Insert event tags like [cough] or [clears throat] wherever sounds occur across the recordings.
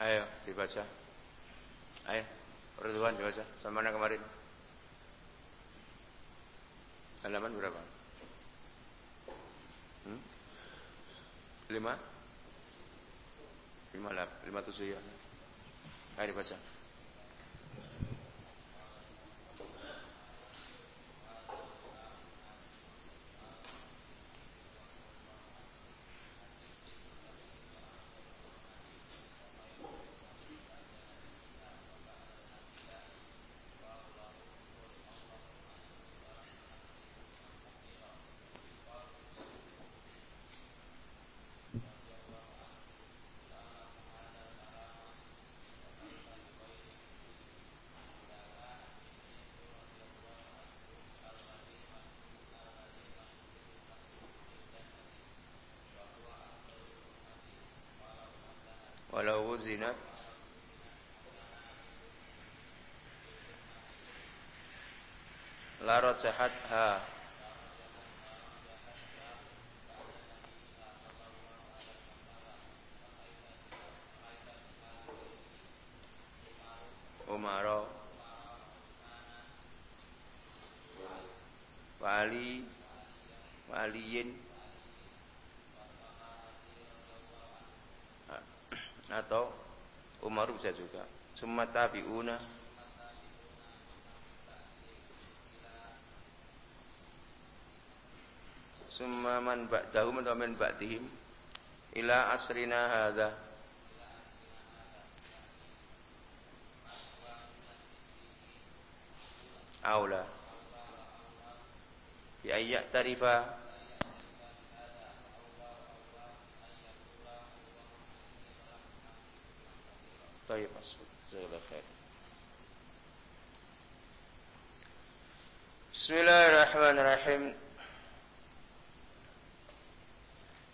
Ayo dibaca. Ayo, Ridwan dibaca. Sama mana kemarin? Halaman berapa? Hmm? Lima? Lima lap, lima tujuh ya. Ayo dibaca. Larot jahat ha Umaro. Wali. Waliyin. Atau Umar bisa juga. Semua tabi'una. Summa man ba'dahum atau man ba'dihim ila asrina hadha aula bi ayyak tarifa طيب أصبر جزاك الله خير بسم الله الرحمن الرحيم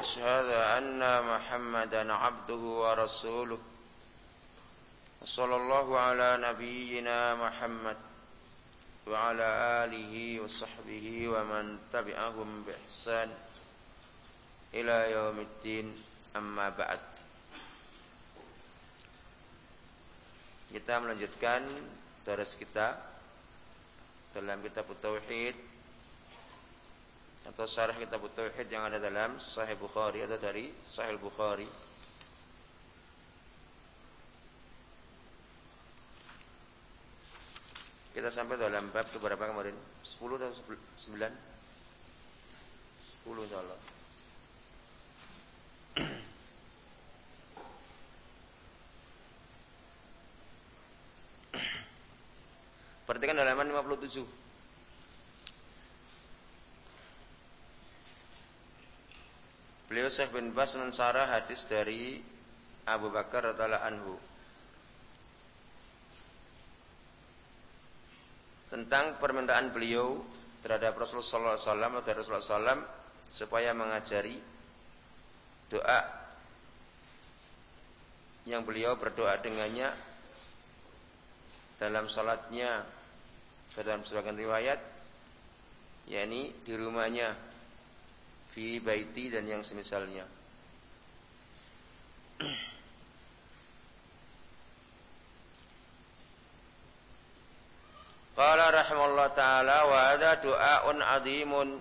أشهد أن محمدا عبده ورسوله صلى الله على نبينا محمد وعلى آله وصحبه ومن تبعهم بإحسان إلى يوم الدين أما بعد Kita melanjutkan daras kita dalam kitab Tauhid atau syarah kitab Tauhid yang ada dalam Sahih Bukhari atau dari Sahih Bukhari. Kita sampai dalam bab ke berapa kemarin? 10 atau 9? 10 insyaallah. Perhatikan halaman 57. Beliau Syekh bin Bas mensarah hadis dari Abu Bakar radhiyallahu anhu. Tentang permintaan beliau terhadap Rasulullah SAW atau Rasulullah SAW supaya mengajari doa yang beliau berdoa dengannya dalam salatnya dalam sebagian riwayat yakni di rumahnya fi baiti dan yang semisalnya Qala rahimallahu taala wa hadha du'aun azimun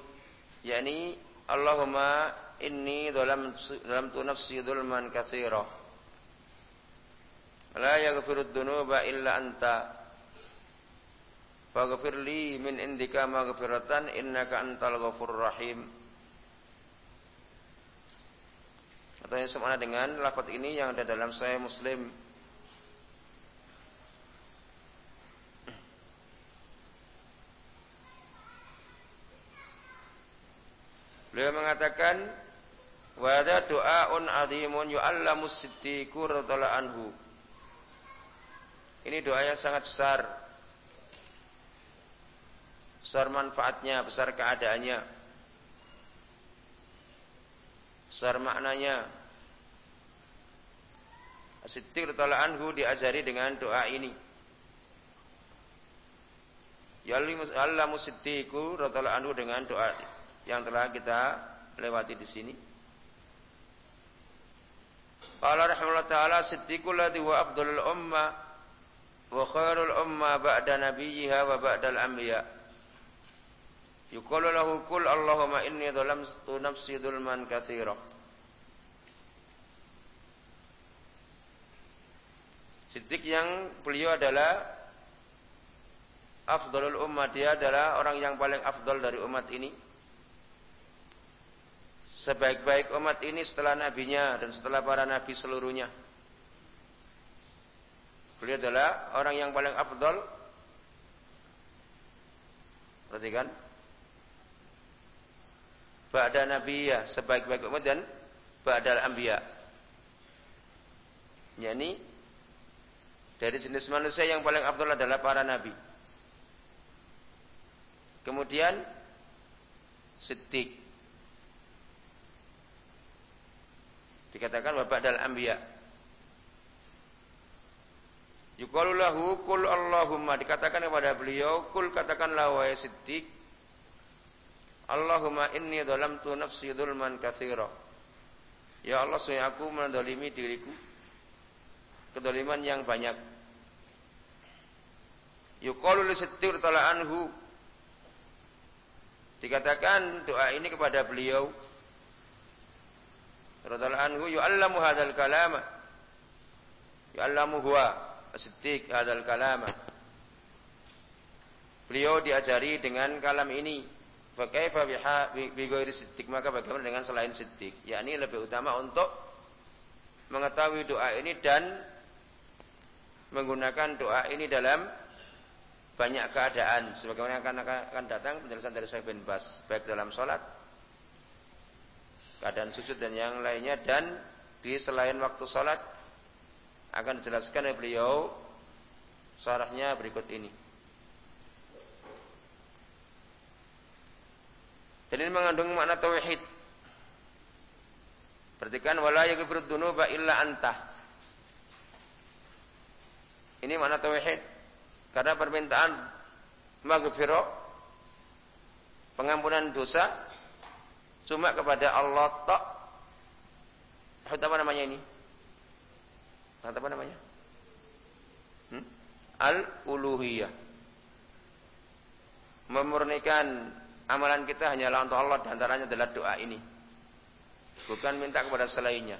yakni Allahumma inni dalam dalam tu nafsi dzulman katsira La yaghfirud dunuba illa anta. Faghfir min indika maghfiratan innaka antal ghafurur rahim. Atau yang sama dengan lafaz ini yang ada dalam Sahih Muslim. Beliau mengatakan wa doaun azimun yu'allamu siddiqu radhiyallahu anhu Ini doa yang sangat besar. Besar manfaatnya, besar keadaannya. Besar maknanya. As-Siddiq anhu diajari dengan doa ini. Ya Allah Siddiqu radhiyallahu anhu dengan doa yang telah kita lewati di sini. Qala rahimahullah taala siddiqul ladzi wa afdalul umma wa khairul umma ba'da nabiyha wa ba'dal anbiya. Yuqalu lahu kul Allahumma inni dhalamtu nafsi dhulman katsira. Siddiq yang beliau adalah afdalul ummah dia adalah orang yang paling afdal dari umat ini sebaik-baik umat ini setelah nabinya dan setelah para nabi seluruhnya. Beliau adalah orang yang paling afdal. Perhatikan. Ba'da ya sebaik-baik umat dan ba'dal anbiya. Yani dari jenis manusia yang paling afdal adalah para nabi. Kemudian Siddiq Dikatakan wa ba'dal anbiya. Yuqalu lahu kul Allahumma dikatakan kepada beliau kul katakanlah wahai Siddiq Allahumma inni dhalamtu nafsi dzulman katsira. Ya Allah sungguh aku mendolimi diriku. Kedoliman yang banyak. Yuqalu li Siddiq anhu. Dikatakan doa ini kepada beliau. Radhiyallahu anhu yu'allamu hadzal kalama. Yu'allamu huwa as-siddiq hadzal kalama. Beliau diajari dengan kalam ini fa kaifa bi ghairi siddiq. Maka bagaimana dengan selain siddiq? Yakni lebih utama untuk mengetahui doa ini dan menggunakan doa ini dalam banyak keadaan. Sebagaimana akan akan datang penjelasan dari Syekh bin Bas. Baik dalam salat keadaan sujud dan yang lainnya. Dan di selain waktu sholat akan dijelaskan oleh beliau syarahnya berikut ini. Dan ini mengandung makna tauhid. Perhatikan wala yaghfiru dzunuba illa anta. Ini makna tauhid. Karena permintaan maghfiro pengampunan dosa Cuma kepada Allah tak. Apa namanya ini? Apa namanya? Hmm? Al-uluhiyah. Memurnikan amalan kita hanyalah untuk Allah dan antaranya adalah doa ini. Bukan minta kepada selainnya.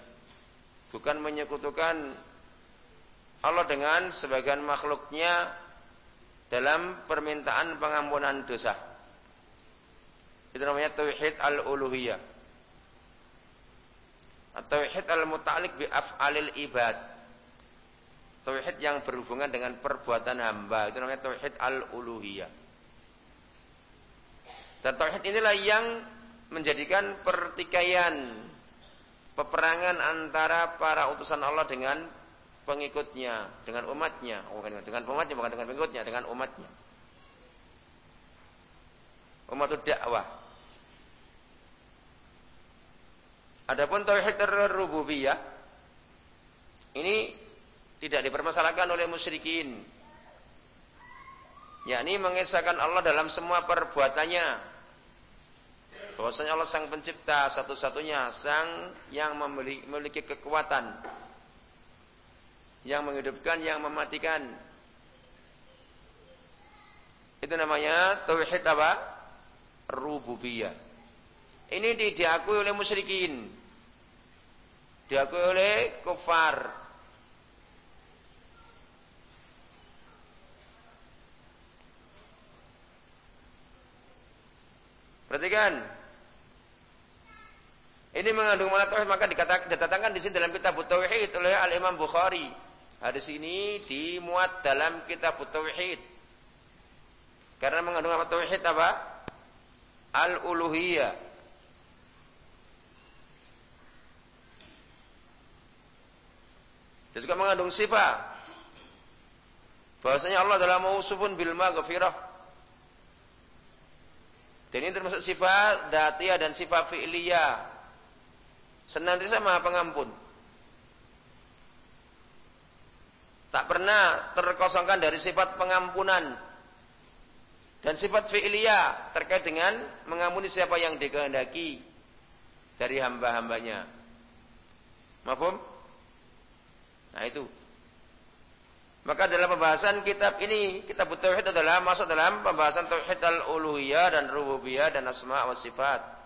Bukan menyekutukan Allah dengan sebagian makhluknya dalam permintaan pengampunan dosa. Itu namanya tauhid al-uluhiyah. Tauhid al-muta'alliq bi af'alil ibad. Tauhid yang berhubungan dengan perbuatan hamba. Itu namanya tauhid al-uluhiyah. Dan tauhid inilah yang menjadikan pertikaian peperangan antara para utusan Allah dengan pengikutnya, dengan umatnya, oh, dengan umatnya, bukan dengan pengikutnya, dengan umatnya. Umatul dakwah. Adapun tauhid rububiyah ini tidak dipermasalahkan oleh musyrikin. Yakni mengesahkan Allah dalam semua perbuatannya. Bahwasanya Allah sang pencipta satu-satunya, sang yang memiliki kekuatan. Yang menghidupkan, yang mematikan. Itu namanya tauhid apa? Rububiyah. Ini diakui oleh musyrikin diakui oleh kufar. Perhatikan. Ini mengandung makna tauhid maka dikatakan ditetapkan di sini dalam kitab tauhid oleh Al Imam Bukhari. Hadis ini dimuat dalam kitab tauhid. Karena mengandung makna tauhid apa? Al-uluhiyah. Dia juga mengandung sifat. Bahwasanya Allah adalah mausufun bil maghfirah. Dan ini termasuk sifat datiyah dan sifat fi'liyah. Senantiasa maha pengampun. Tak pernah terkosongkan dari sifat pengampunan. Dan sifat fi'liyah terkait dengan mengampuni siapa yang dikehendaki dari hamba-hambanya. Mafhum? Nah itu. Maka dalam pembahasan kitab ini, kitab tauhid adalah masuk dalam pembahasan tauhid al-uluhiyah dan rububiyah dan asma wa sifat.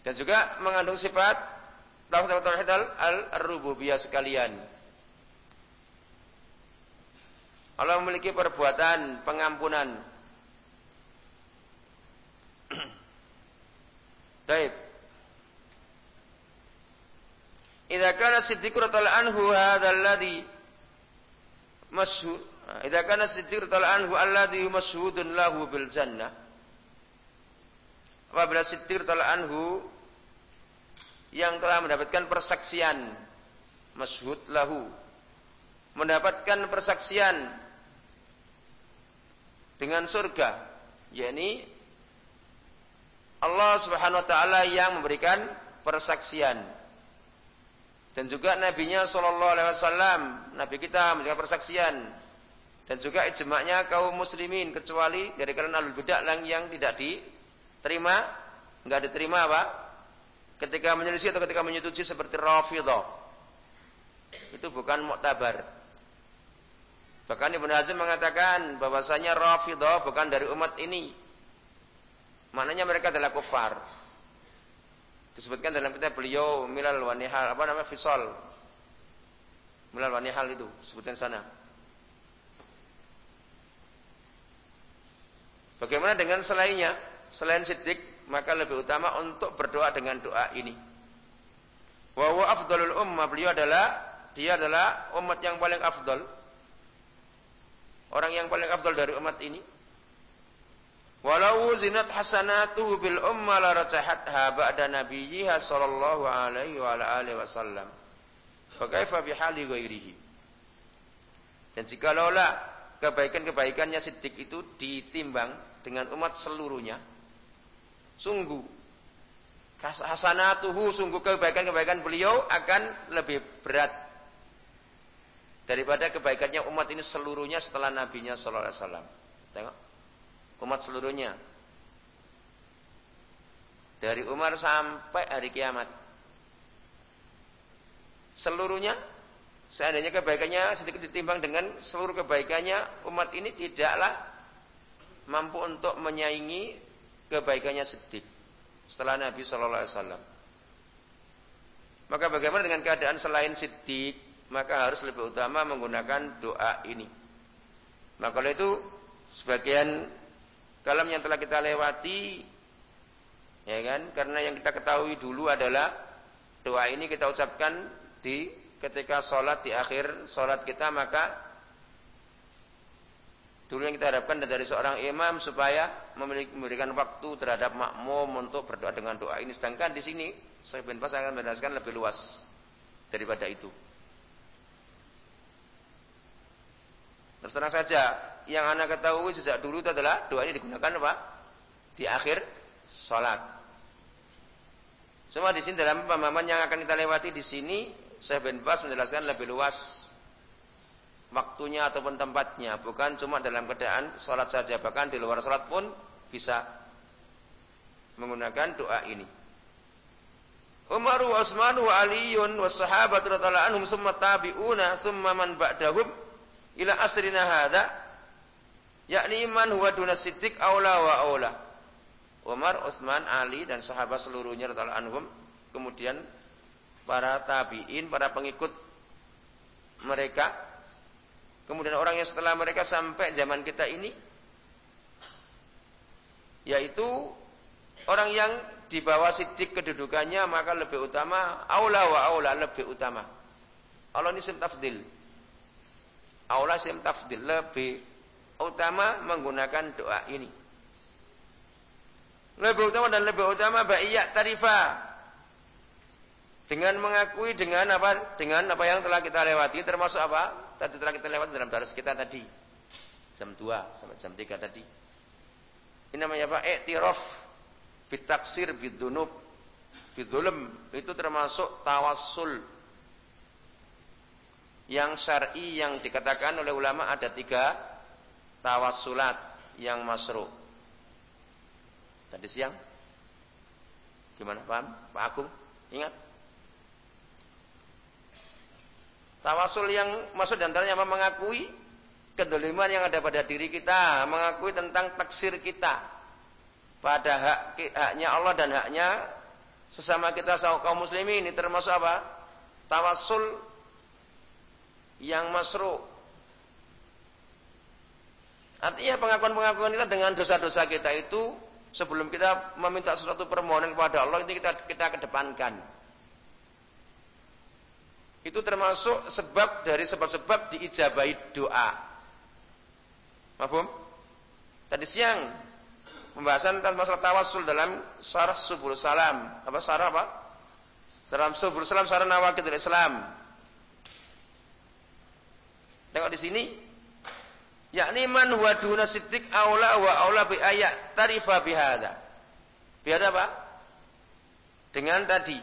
Dan juga mengandung sifat tauhid al-rububiyah sekalian. Allah memiliki perbuatan pengampunan. [clears throat] Baik. Idza kana Siddiq radhiyallahu anhu hadzal ladzi masyhur Idza kana Siddiq radhiyallahu anhu alladhi masyhudun lahu bil jannah Apabila Siddiq radhiyallahu anhu yang telah mendapatkan persaksian masyhud lahu. Mendapatkan persaksian dengan surga yakni Allah Subhanahu wa taala yang memberikan persaksian. Dan juga nabinya sallallahu alaihi wasallam, nabi kita memberikan persaksian. Dan juga ijma'nya kaum muslimin kecuali dari kalangan alul bidah yang tidak diterima, enggak diterima apa? Ketika menyelisih atau ketika menyetujui seperti Rafidhah. Itu bukan muktabar. Bahkan Ibnu Hazm mengatakan bahwasanya Rafidhah bukan dari umat ini. Maknanya mereka adalah kufar. Disebutkan dalam kitab beliau Milal Wanihal, apa namanya? Fisol. Milal Wanihal itu, sebutkan sana. Bagaimana dengan selainnya? Selain sidik, maka lebih utama untuk berdoa dengan doa ini. Wa huwa afdalul ummah, beliau adalah dia adalah umat yang paling afdal. Orang yang paling afdal dari umat ini. Walau zinat hasanatuhu bil umma la rajahatha ba'da nabiyyiha sallallahu alaihi wa alihi wasallam. Fa kaifa bihali ghairihi? Dan jikalaulah kebaikan-kebaikannya Siddiq itu ditimbang dengan umat seluruhnya, sungguh hasanatuhu sungguh kebaikan-kebaikan beliau akan lebih berat daripada kebaikannya umat ini seluruhnya setelah nabinya sallallahu alaihi wasallam. Tengok umat seluruhnya. Dari Umar sampai hari kiamat. Seluruhnya seandainya kebaikannya sedikit ditimbang dengan seluruh kebaikannya umat ini tidaklah mampu untuk menyaingi kebaikannya sedikit setelah Nabi Shallallahu Alaihi Wasallam. Maka bagaimana dengan keadaan selain Siddiq? Maka harus lebih utama menggunakan doa ini. Maka oleh itu sebagian kalam yang telah kita lewati ya kan karena yang kita ketahui dulu adalah doa ini kita ucapkan di ketika sholat di akhir sholat kita maka dulu yang kita harapkan dari seorang imam supaya memberikan waktu terhadap makmum untuk berdoa dengan doa ini sedangkan di sini saya bin Bas akan menjelaskan lebih luas daripada itu Terus terang saja, yang anak ketahui sejak dulu itu adalah doa ini digunakan apa? Di akhir sholat. Semua di sini dalam pemahaman yang akan kita lewati di sini, saya bin Bas menjelaskan lebih luas waktunya ataupun tempatnya, bukan cuma dalam keadaan sholat saja, bahkan di luar sholat pun bisa menggunakan doa ini. Umar wa Utsman wa Aliun wa sahabat radhiyallahu anhum summa tabi'una summa man ba'dahum ila asrina hadza yakni man huwa duna siddiq aula wa aula. Umar, Utsman, Ali dan sahabat seluruhnya radhiyallahu anhum kemudian para tabi'in, para pengikut mereka kemudian orang yang setelah mereka sampai zaman kita ini yaitu orang yang di bawah sidik kedudukannya maka lebih utama aula wa aula lebih utama Allah ini tafdil Aula sim tafdil lebih utama menggunakan doa ini. Lebih utama dan lebih utama ba'iyak tarifa. Dengan mengakui dengan apa? Dengan apa yang telah kita lewati termasuk apa? Tadi telah kita lewat dalam daras kita tadi. Jam 2 sampai jam 3 tadi. Ini namanya apa? Iktiraf bitaksir bidunub bidulem itu termasuk tawassul yang syar'i yang dikatakan oleh ulama ada tiga tawassulat yang masru. Tadi siang gimana paham Pak Agung ingat Tawasul yang masuk di antaranya apa? Mengakui kedoliman yang ada pada diri kita. Mengakui tentang taksir kita. Pada hak, haknya Allah dan haknya sesama kita kaum muslimin. Ini termasuk apa? Tawasul yang masru. Artinya pengakuan-pengakuan kita dengan dosa-dosa kita itu sebelum kita meminta sesuatu permohonan kepada Allah ini kita kita kedepankan. Itu termasuk sebab dari sebab-sebab diijabahi doa. Mahfum? Tadi siang pembahasan tentang masalah tawasul dalam syarah subul salam. Apa syarah apa? Dalam subul salam syarah nawakidul Islam. Tengok di sini. Yakni man huwa duna siddiq aula wa aula bi ayat tarifa bihada. Bihada apa? Dengan tadi.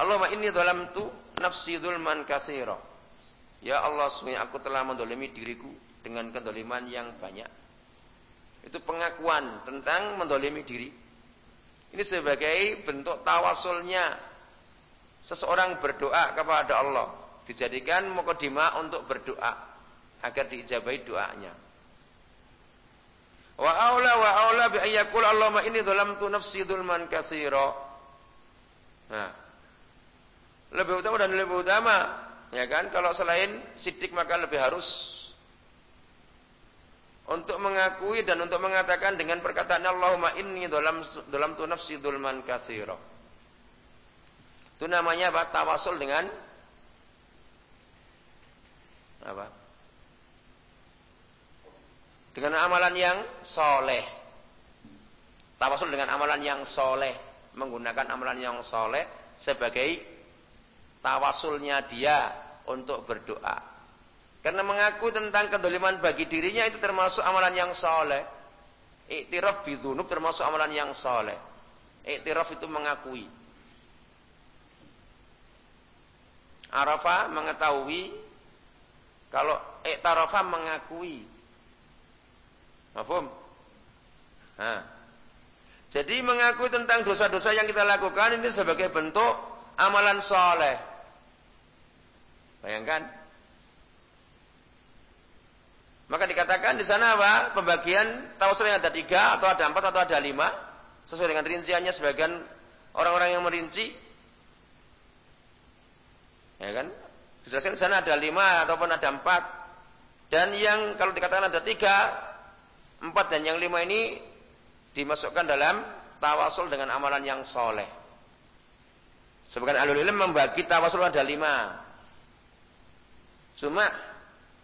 Allahumma inni dhalamtu nafsi dzulman katsira. Ya Allah, sungguh aku telah mendolimi diriku dengan kedoliman yang banyak. Itu pengakuan tentang mendolimi diri. Ini sebagai bentuk tawasulnya seseorang berdoa kepada Allah. Dijadikan mukodima untuk berdoa agar diijabahi doanya. Wa aula wa aula bi ayyakul Allahumma inni dzalamtu nafsi dzulman katsira. Nah, lebih utama dan lebih utama ya kan kalau selain sidik maka lebih harus untuk mengakui dan untuk mengatakan dengan perkataan Allahumma inni dalam dalam tu nafsi dzulman katsira. Itu namanya apa? Tawasul dengan apa? Dengan amalan yang soleh. Tawasul dengan amalan yang soleh. Menggunakan amalan yang soleh sebagai tawasulnya dia untuk berdoa. Karena mengaku tentang kedoliman bagi dirinya itu termasuk amalan yang soleh. Iktiraf bidhunub termasuk amalan yang soleh. Iktiraf itu mengakui. Arafah mengetahui kalau iktarafa mengakui. Mafhum? Nah. Jadi mengakui tentang dosa-dosa yang kita lakukan ini sebagai bentuk amalan soleh. Bayangkan. Maka dikatakan di sana apa? Pembagian tawasul yang ada tiga atau ada empat atau ada lima. Sesuai dengan rinciannya sebagian orang-orang yang merinci. Ya kan? Dijelaskan di sana ada lima ataupun ada empat. Dan yang kalau dikatakan ada tiga, empat dan yang lima ini dimasukkan dalam tawasul dengan amalan yang soleh. Sebagian alul ilm membagi tawasul ada lima. Cuma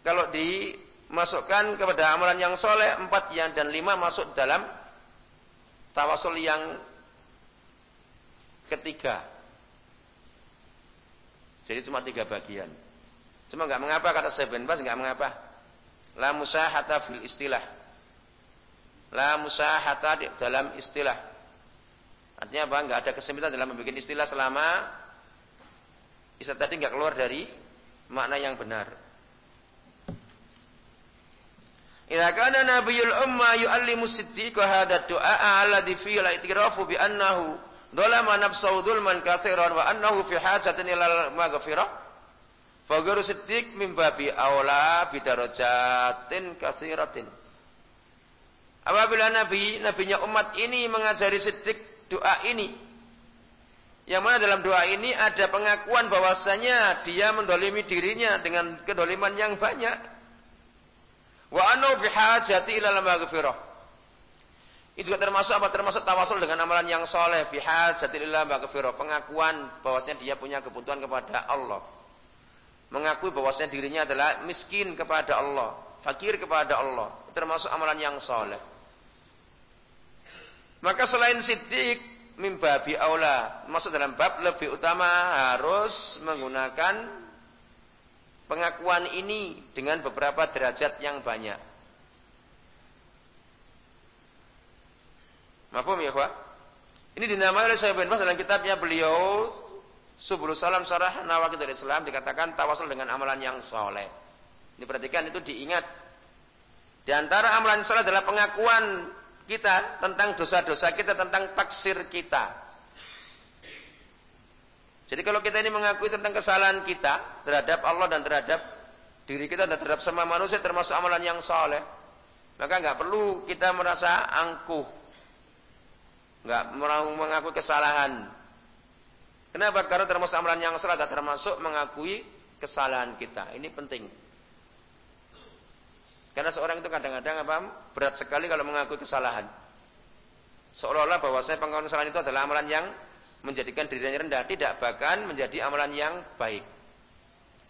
kalau dimasukkan kepada amalan yang soleh empat yang dan lima masuk dalam tawasul yang ketiga. Jadi cuma tiga bagian. Cuma nggak mengapa kata saya bin Bas nggak mengapa. La musahata fil istilah. La musahata dalam istilah. Artinya apa? Nggak ada kesempitan dalam membuat istilah selama istilah tadi nggak keluar dari makna yang benar. Idza kana nabiyul umma yu'allimu siddiqa hadha du'a alladhi fi la itirafu bi annahu dhalama nafsahu dhulman katsiran wa annahu fi hajatin ila maghfirah fa ghairu siddiq min babi aula bi darajatin katsiratin. Apabila nabi nabinya umat ini mengajari siddiq doa ini yang mana dalam doa ini ada pengakuan bahwasanya dia mendolimi dirinya dengan kedoliman yang banyak. Wa anu bihajati ilal maghfirah. Itu juga termasuk apa? Termasuk tawasul dengan amalan yang soleh. Bihajati ilal maghfirah. Pengakuan bahwasanya dia punya kebutuhan kepada Allah. Mengakui bahwasanya dirinya adalah miskin kepada Allah. Fakir kepada Allah. Termasuk amalan yang soleh. Maka selain siddiq mimbabi aula. Masuk dalam bab lebih utama harus menggunakan pengakuan ini dengan beberapa derajat yang banyak. Mafhum ya, Pak? Ini dinamai oleh Syekh bin Bas dalam kitabnya beliau Subul Salam Sarah Nawakidul Islam dikatakan tawasul dengan amalan yang soleh. Ini perhatikan itu diingat. Di antara amalan soleh adalah pengakuan kita tentang dosa-dosa kita, tentang taksir kita. Jadi kalau kita ini mengakui tentang kesalahan kita terhadap Allah dan terhadap diri kita dan terhadap semua manusia termasuk amalan yang soleh, maka nggak perlu kita merasa angkuh, nggak mengaku kesalahan. Kenapa? Karena termasuk amalan yang soleh, termasuk mengakui kesalahan kita. Ini penting. Karena seorang itu kadang-kadang apa? Berat sekali kalau mengakui kesalahan. Seolah-olah bahwasanya pengakuan kesalahan itu adalah amalan yang menjadikan dirinya rendah, tidak bahkan menjadi amalan yang baik.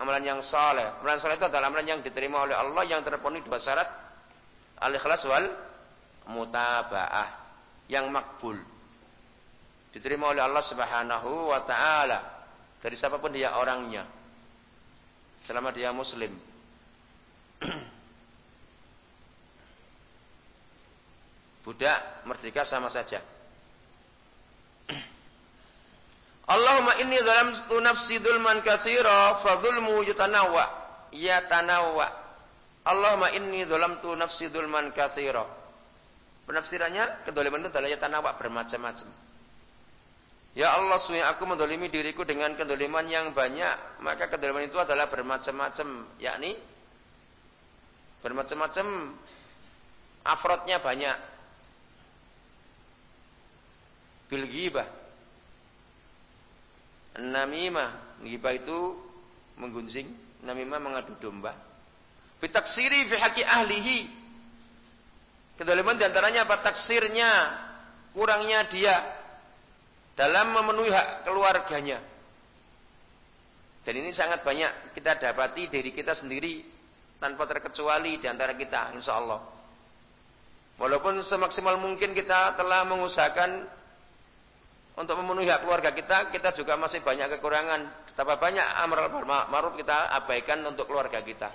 Amalan yang saleh. Amalan saleh itu adalah amalan yang diterima oleh Allah yang terpenuhi dua syarat al-ikhlas wal mutabaah yang makbul. Diterima oleh Allah Subhanahu wa taala dari siapa pun dia orangnya. Selama dia muslim. [clears throat] budak, merdeka sama saja. Allahumma inni tu nafsi dzulman katsira fa dzulmu yutanawwa ya tanawwa. Allahumma inni tu nafsi dzulman katsira. Penafsirannya kedoliman itu adalah ya tanawwa bermacam-macam. Ya Allah, sungguh aku mendolimi diriku dengan kedoliman yang banyak. Maka kedoliman itu adalah bermacam-macam. Yakni bermacam-macam afrodnya banyak bil ghibah. Namimah, ghibah itu menggunjing, namimah mengadu domba. Bitaksiri fi haqi ahlihi. Kedaliman di antaranya apa? Taksirnya, kurangnya dia dalam memenuhi hak keluarganya. Dan ini sangat banyak kita dapati dari kita sendiri tanpa terkecuali di antara kita, insya Allah. Walaupun semaksimal mungkin kita telah mengusahakan untuk memenuhi hak keluarga kita, kita juga masih banyak kekurangan. Betapa banyak amar ma'ruf kita abaikan untuk keluarga kita.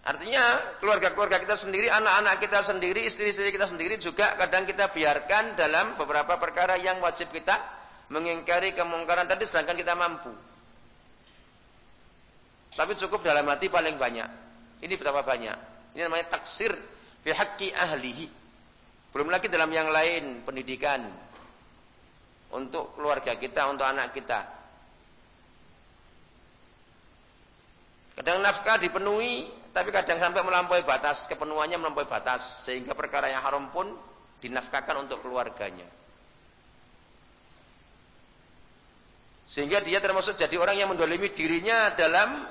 Artinya keluarga-keluarga kita sendiri, anak-anak kita sendiri, istri-istri kita sendiri juga kadang kita biarkan dalam beberapa perkara yang wajib kita mengingkari kemungkaran tadi sedangkan kita mampu. Tapi cukup dalam hati paling banyak. Ini betapa banyak. Ini namanya taksir fi ahlihi. Belum lagi dalam yang lain, pendidikan. Untuk keluarga kita, untuk anak kita. Kadang nafkah dipenuhi, tapi kadang sampai melampaui batas. Kepenuhannya melampaui batas. Sehingga perkara yang haram pun dinafkahkan untuk keluarganya. Sehingga dia termasuk jadi orang yang mendolimi dirinya dalam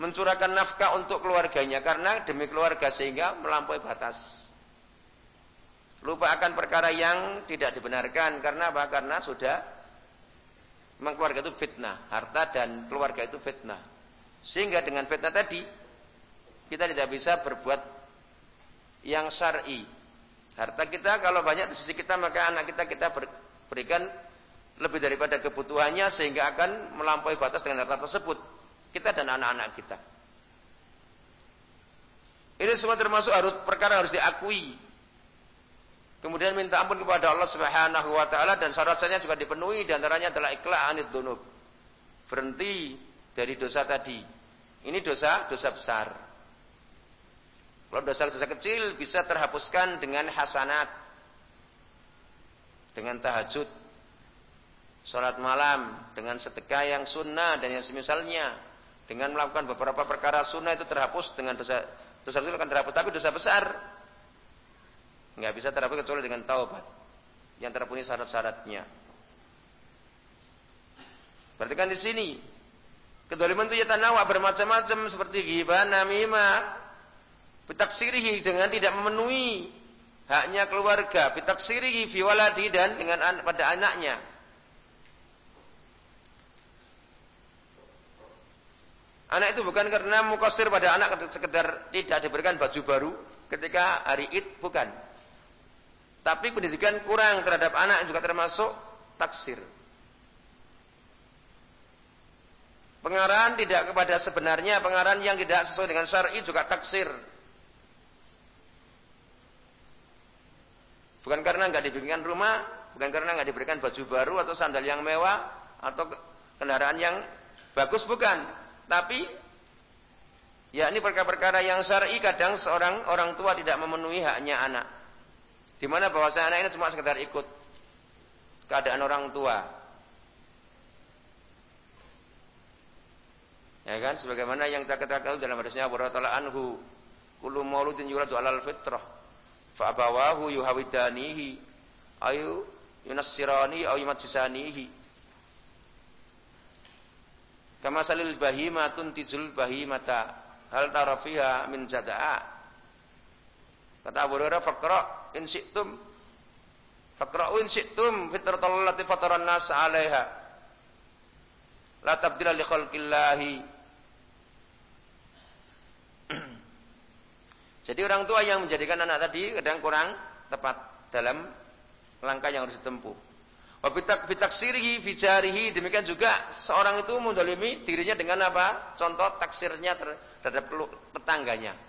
mencurahkan nafkah untuk keluarganya. Karena demi keluarga sehingga melampaui batas. Lupa akan perkara yang tidak dibenarkan. Karena apa? Karena sudah memang keluarga itu fitnah. Harta dan keluarga itu fitnah. Sehingga dengan fitnah tadi, kita tidak bisa berbuat yang syar'i. Harta kita kalau banyak di sisi kita, maka anak kita kita berikan lebih daripada kebutuhannya sehingga akan melampaui batas dengan harta tersebut. Kita dan anak-anak kita. Ini semua termasuk harus perkara harus diakui Kemudian minta ampun kepada Allah Subhanahu wa taala dan syarat-syaratnya juga dipenuhi di antaranya adalah ikhla anid dunub. Berhenti dari dosa tadi. Ini dosa dosa besar. Kalau dosa-dosa kecil bisa terhapuskan dengan hasanat. Dengan tahajud. Salat malam dengan sedekah yang sunnah dan yang semisalnya. Dengan melakukan beberapa perkara sunnah itu terhapus dengan dosa dosa kecil akan terhapus tapi dosa besar Nggak bisa terhapus kecuali dengan taubat yang terpenuhi syarat-syaratnya. Berarti kan di sini kedoliman itu ya tanawa bermacam-macam seperti ghibah, namimah, bitaksirihi dengan tidak memenuhi haknya keluarga, bitaksirihi fi waladi dan dengan an pada anaknya. Anak itu bukan karena mukasir pada anak sekedar tidak diberikan baju baru ketika hari Id, bukan. Tapi pendidikan kurang terhadap anak juga termasuk taksir. Pengarahan tidak kepada sebenarnya, pengarahan yang tidak sesuai dengan syar'i juga taksir. Bukan karena nggak diberikan rumah, bukan karena nggak diberikan baju baru atau sandal yang mewah atau kendaraan yang bagus bukan, tapi ya ini perkara-perkara yang syar'i kadang seorang orang tua tidak memenuhi haknya anak. Di mana bahwasanya anak ini cuma sekedar ikut keadaan orang tua. Ya kan? Sebagaimana yang kita katakan dalam hadisnya Abu Hurairah anhu, kullu mauludin yuladu alal fitrah fa abawahu yuhawidanihi ayu yunassirani ayu yumajjisanihi. Kama salil bahimatun tijul bahimata hal tarafiha min jada'a. Kata Abu Hurairah faqra in syi'tum faqra'u in syi'tum fitratal lati fataran nas 'alaiha. La tabdila li khalqillahi [clears throat] Jadi orang tua yang menjadikan anak tadi kadang kurang tepat dalam langkah yang harus ditempuh. Wabitak bitaksirihi bijarihi demikian juga seorang itu mendolimi dirinya dengan apa? Contoh taksirnya terhadap tetangganya.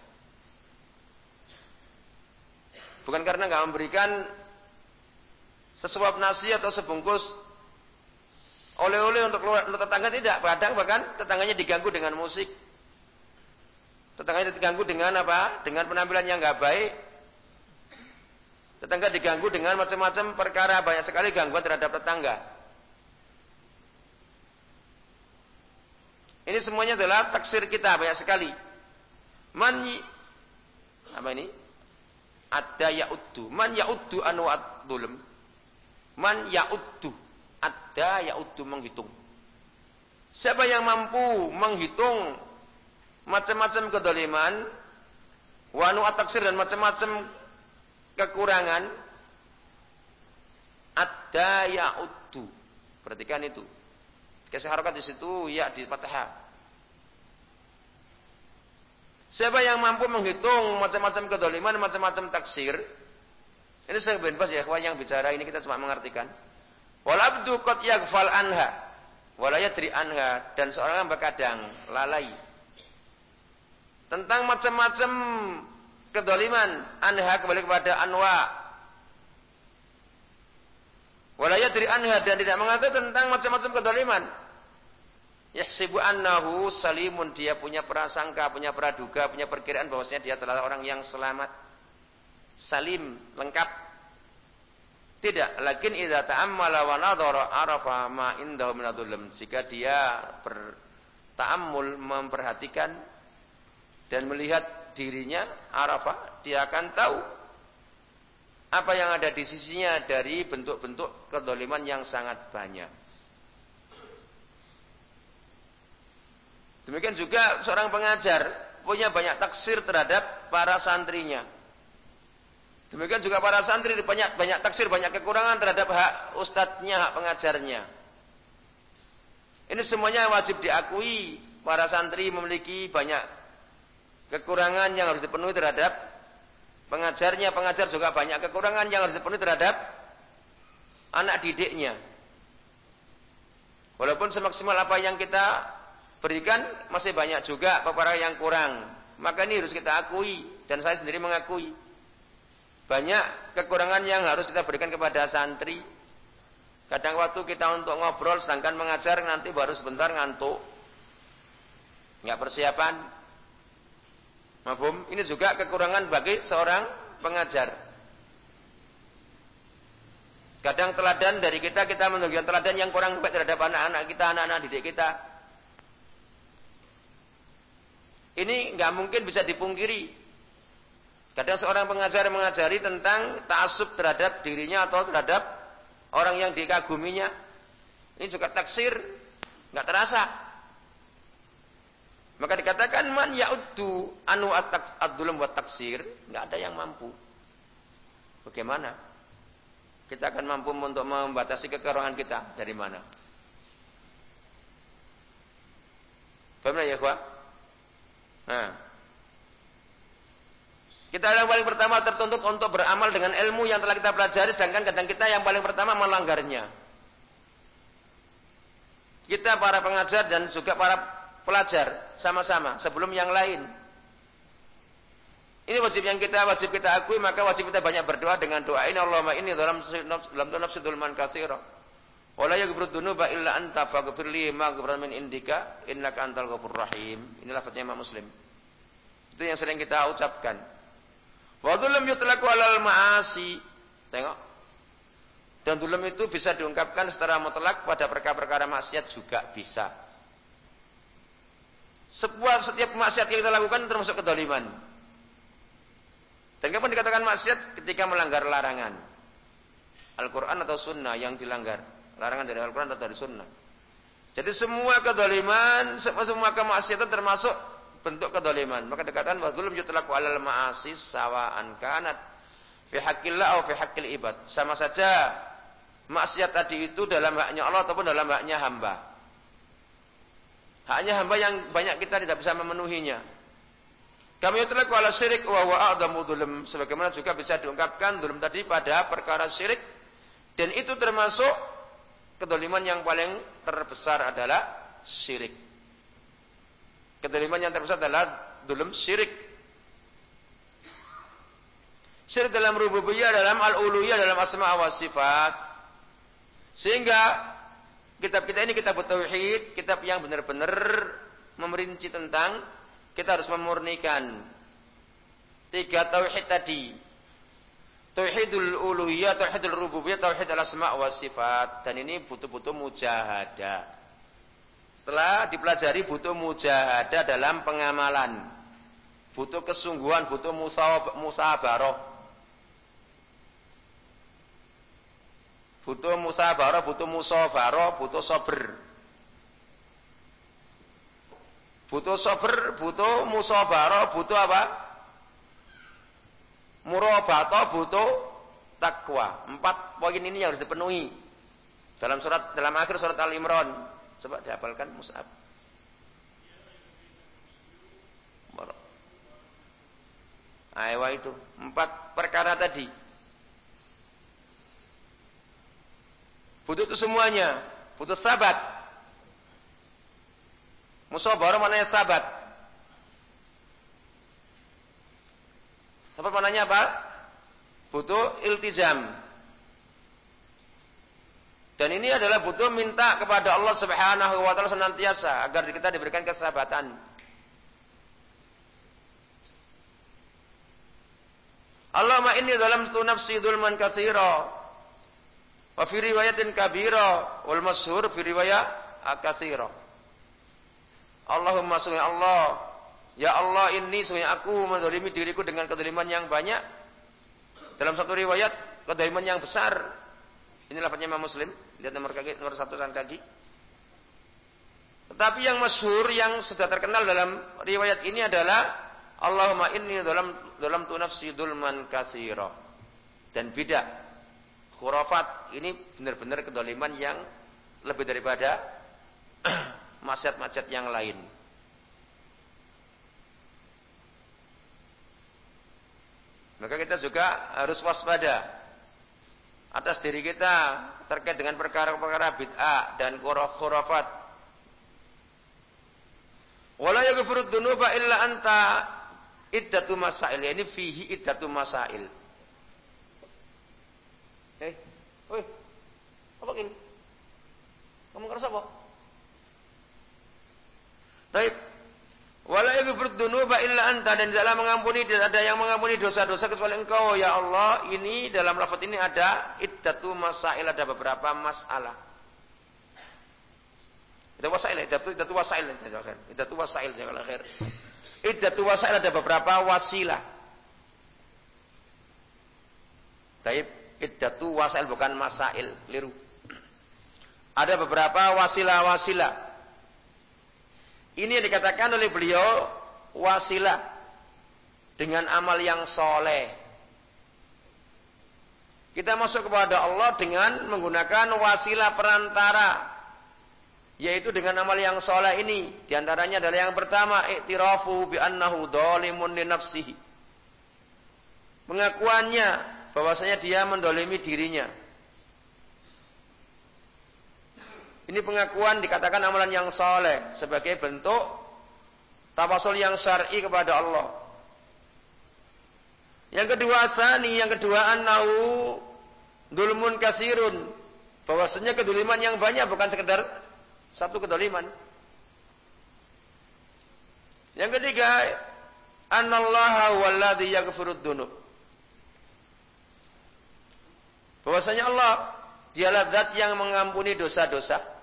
Bukan karena nggak memberikan sesuap nasi atau sebungkus oleh-oleh untuk, untuk tetangga tidak. Kadang bahkan tetangganya diganggu dengan musik, Tetangga diganggu dengan apa? Dengan penampilan yang nggak baik. Tetangga diganggu dengan macam-macam perkara banyak sekali gangguan terhadap tetangga. Ini semuanya adalah taksir kita banyak sekali. Man apa ini? Ada ya'uddu. Man ya'uddu anu ad-dulm. Man ya'uddu. Ada ya'uddu menghitung. Siapa yang mampu menghitung macam-macam kedoliman, wanu ataksir dan macam-macam kekurangan, ada ya'uddu. Perhatikan itu. Kasih di situ, ya di fathah. Siapa yang mampu menghitung macam-macam kedoliman, macam-macam taksir, ini saya bebas ya, yang bicara ini kita cuma mengartikan. Walabdu kot yagfal anha, walayatri anha, dan seorang yang berkadang lalai. Tentang macam-macam kedoliman anha kembali kepada anwa. Walaya dari anha dan tidak mengatur tentang macam-macam kedoliman yahsibu annahu salimun. Dia punya prasangka punya praduga punya perkiraan bahwasanya dia adalah orang yang selamat. Salim lengkap. Tidak. Lakin idza ta'ammala wa nadhara arafa ma indahu min jika dia berta'ammul memperhatikan dan melihat dirinya Arafah, dia akan tahu apa yang ada di sisinya dari bentuk-bentuk kedoliman yang sangat banyak. Demikian juga seorang pengajar punya banyak taksir terhadap para santrinya. Demikian juga para santri banyak banyak taksir, banyak kekurangan terhadap hak ustadznya, hak pengajarnya. Ini semuanya wajib diakui. Para santri memiliki banyak kekurangan yang harus dipenuhi terhadap pengajarnya. Pengajar juga banyak kekurangan yang harus dipenuhi terhadap anak didiknya. Walaupun semaksimal apa yang kita berikan masih banyak juga beberapa yang kurang. Maka ini harus kita akui dan saya sendiri mengakui. Banyak kekurangan yang harus kita berikan kepada santri. Kadang waktu kita untuk ngobrol sedangkan mengajar nanti baru sebentar ngantuk. Enggak persiapan, Mafhum? Ini juga kekurangan bagi seorang pengajar. Kadang teladan dari kita, kita menunjukkan teladan yang kurang baik terhadap anak-anak kita, anak-anak didik kita. Ini nggak mungkin bisa dipungkiri. Kadang seorang pengajar mengajari tentang ta'asub terhadap dirinya atau terhadap orang yang dikaguminya. Ini juga taksir, nggak terasa. Maka dikatakan man ya'uddu anu ad-dulum wa taksir, enggak ada yang mampu. Bagaimana? Kita akan mampu untuk membatasi kekurangan kita dari mana? Paham ya, Ikhwah? Nah. Kita yang paling pertama tertuntut untuk beramal dengan ilmu yang telah kita pelajari sedangkan kadang kita yang paling pertama melanggarnya. Kita para pengajar dan juga para pelajar sama-sama sebelum yang lain. Ini wajib yang kita wajib kita akui maka wajib kita banyak berdoa dengan doa ini Allahumma inni dalam dalam nafsi dzulman katsira. Wa la yaghfiru dzunuba illa anta faghfir li maghfiratan min indika innaka antal ghafurur rahim. Inilah fatnya Imam Muslim. Itu yang sering kita ucapkan. Wa dzulm yutlaqu alal ma'asi. Tengok. Dan dulem itu bisa diungkapkan secara mutlak pada perkara-perkara maksiat juga bisa. Sebuah setiap maksiat yang kita lakukan termasuk kedoliman. Dan kapan dikatakan maksiat? Ketika melanggar larangan. Al-Quran atau sunnah yang dilanggar. Larangan dari Al-Quran atau dari sunnah. Jadi semua kedoliman, semua kemaksiatan termasuk bentuk kedoliman. Maka dikatakan bahwa zulm yutlaku alal ma'asis sawa'an kanat fi haqqillah atau fi haqqil ibad. Sama saja maksiat tadi itu dalam haknya Allah ataupun dalam haknya hamba. Haknya hamba yang banyak kita tidak bisa memenuhinya. Kami yutlaqu ala syirik wa a'dhamu dzulm. Sebagaimana juga bisa diungkapkan dzulm tadi pada perkara syirik dan itu termasuk kedoliman yang paling terbesar adalah syirik. Kedoliman yang terbesar adalah dzulm syirik. Syirik dalam rububiyah, dalam al-uluhiyah, dalam asma wa sifat. Sehingga kitab kita ini kitab tauhid, kitab yang benar-benar memerinci tentang kita harus memurnikan tiga tauhid tadi. Tauhidul uluhiyah, tauhidul rububiyah, tauhid al-asma wa sifat. Dan ini butuh-butuh mujahadah. Setelah dipelajari butuh mujahadah dalam pengamalan. Butuh kesungguhan, butuh musabaroh. Butuh musabaroh, butuh musabaroh, butuh sober. Butuh sabar, butuh musabarah, butuh apa? Murabato, butuh takwa. Empat poin ini yang harus dipenuhi. Dalam surat dalam akhir surat Al Imran. Coba dihafalkan Mus'ab. Ayo itu empat perkara tadi. Butuh itu semuanya. Butuh sabat. Musabarah maknanya sabat. Sabat maknanya apa? Butuh iltizam. Dan ini adalah butuh minta kepada Allah Subhanahu wa taala senantiasa agar kita diberikan kesabaatan. Allahumma inni tu nafsi dzulman katsira. Wa fi riwayatin kabira wal masyhur fi riwayat akatsira. Allahumma sungai Allah. Ya Allah ini sungai aku mendolimi diriku dengan kedoliman yang banyak. Dalam satu riwayat, kedoliman yang besar. Ini lafadznya Muslim. Lihat nomor kaki, nomor satu kan kaki. Tetapi yang masyhur yang sudah terkenal dalam riwayat ini adalah Allahumma inni dalam dalam tu nafsi dulman katsira. Dan beda. Khurafat ini benar-benar kedoliman yang lebih daripada [clears throat] maksiat-maksiat yang lain. Maka kita juga harus waspada atas diri kita terkait dengan perkara-perkara bid'ah dan khurafat. Wala yaghfiru dzunuba illa anta iddatu masail. Ini fihi iddatu masail. Eh, oi. Apa ini? Kamu ngerasa apa? Baik. Wala yaghfir dzunuba illa anta dan tidaklah mengampuni tidak ada yang mengampuni dosa-dosa kecuali Engkau ya Allah. Ini dalam lafaz ini ada iddatu masail ada beberapa masalah. Itu wasail, iddatu iddatu wasail jazakallahu Iddatu wasail jazakallahu khair. Iddatu wasail ada beberapa wasilah. Taib iddatu wasail bukan masail, liru. Ada beberapa wasilah-wasilah ini yang dikatakan oleh beliau wasilah dengan amal yang soleh. Kita masuk kepada Allah dengan menggunakan wasilah perantara. Yaitu dengan amal yang soleh ini. Di antaranya adalah yang pertama. Iktirafu bi annahu dolimun li nafsihi. Pengakuannya bahwasanya dia mendolimi dirinya. Ini pengakuan dikatakan amalan yang soleh sebagai bentuk tawasul yang syar'i kepada Allah. Yang kedua sani, yang kedua annahu dulmun kasirun. Bahwasanya keduliman yang banyak bukan sekedar satu keduliman. Yang ketiga, anallaha walladhi yaghfirud dunub. Bahwasanya Allah dialah zat yang mengampuni dosa-dosa.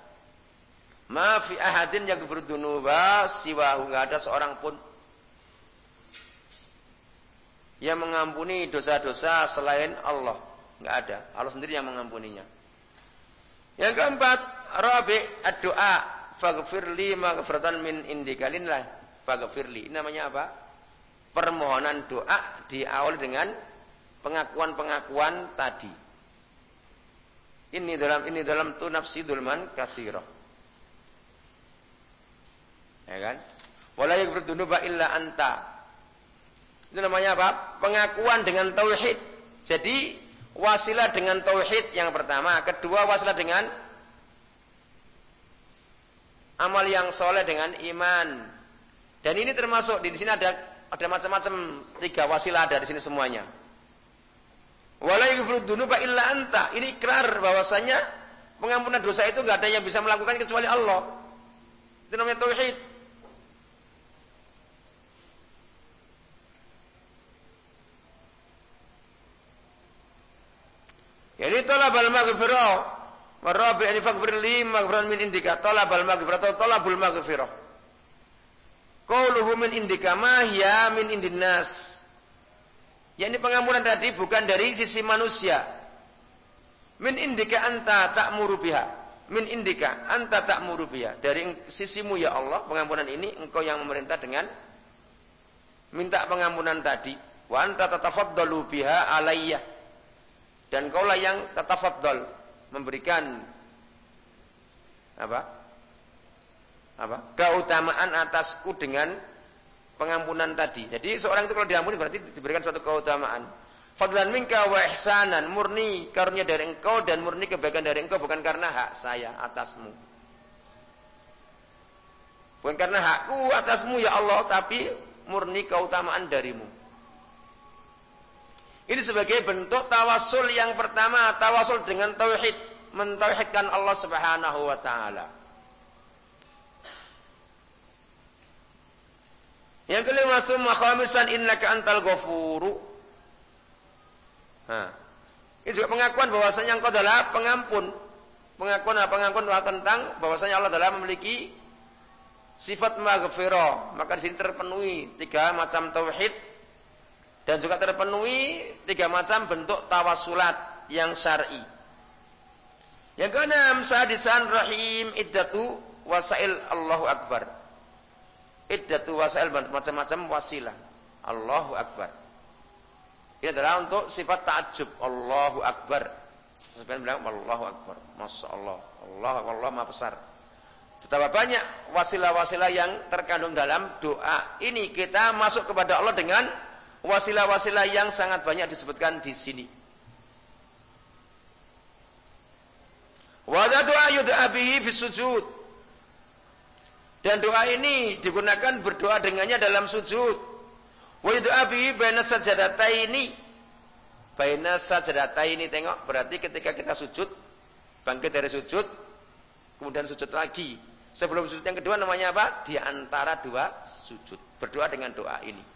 Ma fi ahadin yang berdunuba siwahu. Nggak ada seorang pun yang mengampuni dosa-dosa selain Allah. Nggak ada. Allah sendiri yang mengampuninya. Yang keempat, rabi ad-doa. Faghfirli maghfiratan min indikalinlah. Faghfirli. Ini namanya apa? Permohonan doa diawali dengan pengakuan-pengakuan tadi. Ini dalam ini dalam tu nafsi dulman kasirah. Ya kan? Wala yaghfiru illa anta. Itu namanya apa? Pengakuan dengan tauhid. Jadi wasilah dengan tauhid yang pertama, kedua wasilah dengan amal yang soleh dengan iman. Dan ini termasuk di sini ada ada macam-macam tiga wasilah ada di sini semuanya. Wala yaghfiru illa anta. Ini ikrar bahwasanya pengampunan dosa itu enggak ada yang bisa melakukan kecuali Allah. Itu namanya tauhid. Yani talabal maghfirah. Warabi ani faghfir li maghfiran min indika. Talabal maghfirah atau talabul maghfirah. Qauluhu min indika ma hiya min indin nas. Yani pengampunan tadi bukan dari sisi manusia. Min indika anta ta'muru biha. Min indika anta ta'muru biha. Dari sisimu ya Allah, pengampunan ini engkau yang memerintah dengan minta pengampunan tadi. Wa anta tatafaddalu biha alayya dan kaulah yang tatafaddal memberikan apa? Apa? Keutamaan atasku dengan pengampunan tadi. Jadi seorang itu kalau diampuni berarti diberikan suatu keutamaan. Fadlan minka wa ihsanan murni karunia dari engkau dan murni kebaikan dari engkau bukan karena hak saya atasmu. Bukan karena hakku atasmu ya Allah tapi murni keutamaan darimu. Ini sebagai bentuk tawasul yang pertama, tawasul dengan tauhid, mentauhidkan Allah Subhanahu wa taala. Yang kelima, summa khamisan innaka antal ghafuru. Nah, ini juga pengakuan bahwasanya engkau adalah pengampun. Pengakuan pengakuan tentang bahwasanya Allah adalah memiliki sifat maghfirah. Maka di sini terpenuhi tiga macam tauhid dan juga terpenuhi tiga macam bentuk tawasulat yang syar'i. Yang keenam, sadisan rahim iddatu wasail Allahu Akbar. Iddatu wasail macam-macam wasilah. Allahu Akbar. Ini adalah untuk sifat ta'ajub. Allahu Akbar. Sebenarnya bilang Allahu Akbar. Masya Allah. Allah Allah maha besar. Betapa banyak wasilah-wasilah yang terkandung dalam doa. Ini kita masuk kepada Allah dengan wasilah-wasilah yang sangat banyak disebutkan di sini. Wada doa yud'a fi sujud. Dan doa ini digunakan berdoa dengannya dalam sujud. Wa yud'a bihi baina sajadataini. Baina sajadataini tengok berarti ketika kita sujud bangkit dari sujud kemudian sujud lagi. Sebelum sujud yang kedua namanya apa? Di antara dua sujud. Berdoa dengan doa ini.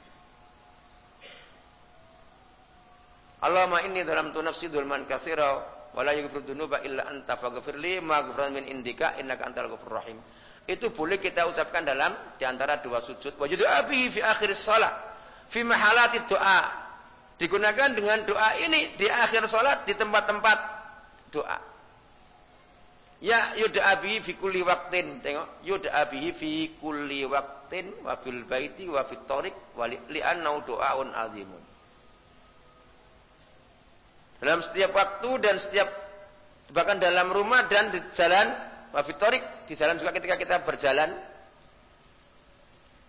Allahumma inni dalam tu nafsi dulman katsira wa la yaghfiru dzunuba illa anta faghfir li maghfiratan min indika innaka antal ghafurur rahim. Itu boleh kita ucapkan dalam di antara dua sujud. Wa abi fi akhir salat fi mahalati doa. Digunakan dengan doa ini di akhir salat di tempat-tempat doa. Ya abi fi kulli waqtin. Tengok, abi fi kulli waqtin wa fil baiti wa fit tariq wa doaun azimun. Dalam setiap waktu dan setiap bahkan dalam rumah dan di jalan wafitorik di jalan juga ketika kita berjalan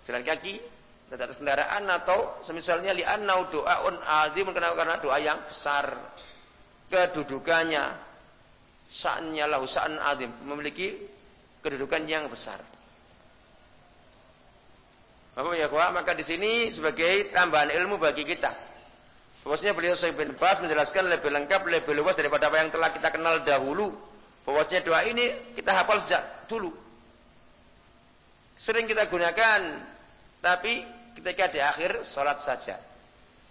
jalan kaki di atas kendaraan atau semisalnya li'annau doaun azimun karena doa yang besar kedudukannya Sa'annya lahu sa'an azim, memiliki kedudukan yang besar. Bapak ya maka di sini sebagai tambahan ilmu bagi kita. Bahwasanya beliau Syekh bin Bas menjelaskan lebih lengkap, lebih luas daripada apa yang telah kita kenal dahulu. Bahwasanya doa ini kita hafal sejak dulu. Sering kita gunakan, tapi ketika di akhir sholat saja.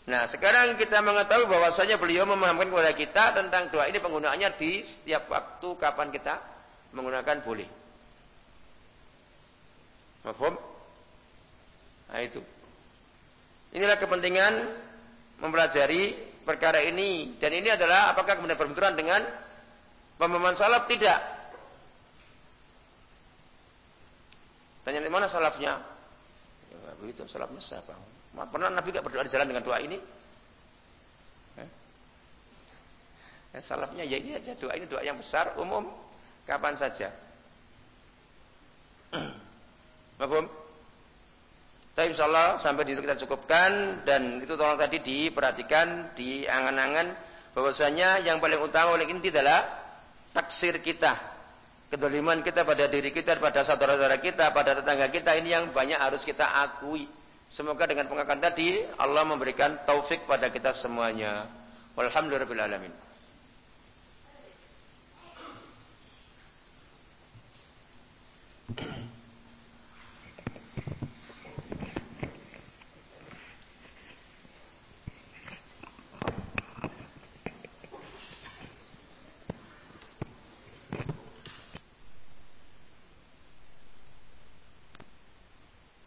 Nah, sekarang kita mengetahui bahwasanya beliau memahamkan kepada kita tentang doa ini penggunaannya di setiap waktu kapan kita menggunakan boleh. Mahfum? Nah itu. Inilah kepentingan mempelajari perkara ini. Dan ini adalah apakah kemudian berbenturan dengan pemahaman salaf? Tidak. Tanya di mana salafnya? Ya, begitu salafnya siapa? Pernah Nabi gak berdoa di jalan dengan doa ini? Eh? Ya, salafnya ya ini aja doa ini doa yang besar umum kapan saja. [clears throat] Mahfum? Tapi insya Allah sampai di situ kita cukupkan dan itu tolong tadi diperhatikan di angan-angan bahwasanya yang paling utama oleh inti adalah taksir kita, kedoliman kita pada diri kita, pada saudara-saudara kita, pada tetangga kita ini yang banyak harus kita akui. Semoga dengan pengakuan tadi Allah memberikan taufik pada kita semuanya. Walhamdulillahirobbilalamin.